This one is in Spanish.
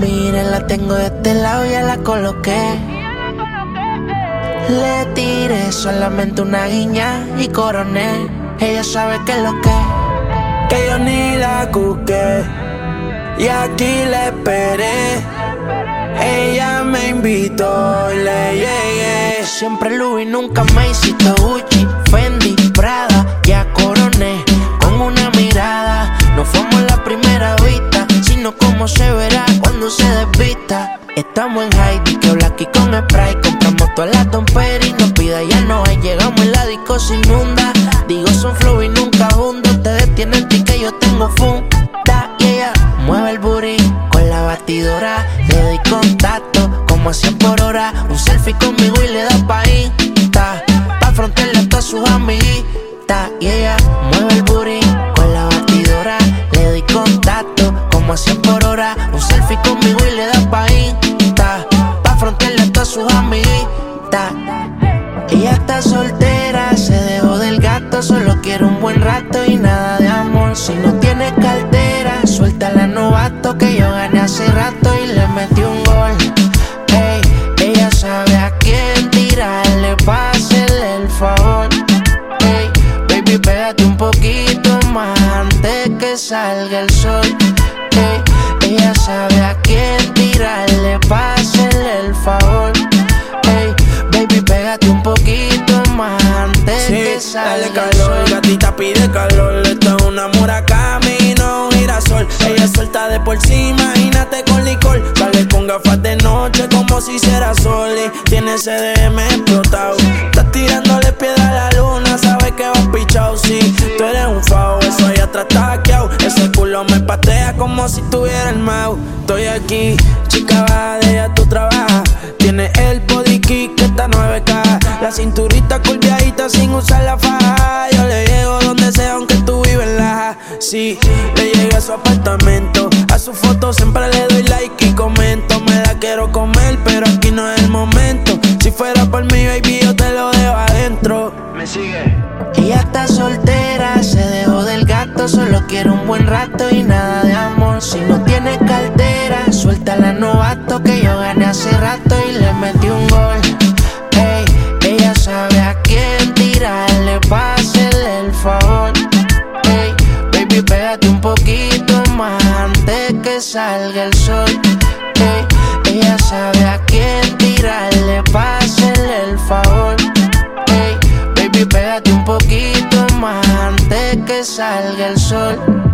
mire, la tengo de este lado, ya la coloqué. Le tiré solamente una guiña y coroné. Ella sabe que lo que, que yo ni la cuqué. Y aquí la esperé. Ella me invitó y le llegué. Siempre Louis, nunca me hiciste Gucci, Fendi, Prada, ya coroné Estamos en Heidi, que Blacky con spray. Compramos todas las domperas y nos pida ya no hay. Llegamos en la disco sin inunda. Digo son flow y nunca hundo. Ustedes tienen que yo tengo funda. Y ella mueve el booty con la batidora. Le doy contacto como a 100 por hora. Un selfie conmigo y le da pa' insta. Pa' frontearle a todas sus amiguitas. Y ella quiere un buen rato y nada de amor. Si no tiene cartera, suelta la novato que yo gané hace rato y le metí un gol. Ey, ella sabe a quién tirarle, pásele el favor. Ey, baby, pégate un poquito más antes que salga el sol. Ey, ella sabe a quién tirarle, pásele el favor. Pide calor. Esto es una Murakami, no un girasol. Ella suelta de por sí, imagínate con licor. Sale con gafas de noche como si será sol. Y tiene CDM explotado. Estás tirándole piedra a la luna, sabes que vas pichao. Sí, tú eres un fao, eso allá atrás está. Ese culo me patea como si tuviera el mouse. Estoy aquí, chica, baja de ella tú trabajas. Tiene el body kick que está 9K. La cinturita curviadita sin Sí, le llegué a su apartamento. A su foto siempre le doy like y comento. Me la quiero comer, pero aquí no es el momento. Si fuera por mi baby, yo te lo dejo adentro. Me sigue. Ella está soltera, se dejó del gato, solo quiere un buen rato y nada de amor. Si no tiene cartera, poquito más antes que salga el sol. Ey, ella sabe a quién tirarle, pásele el favor. Ey, baby, pégate un poquito más antes que salga el sol.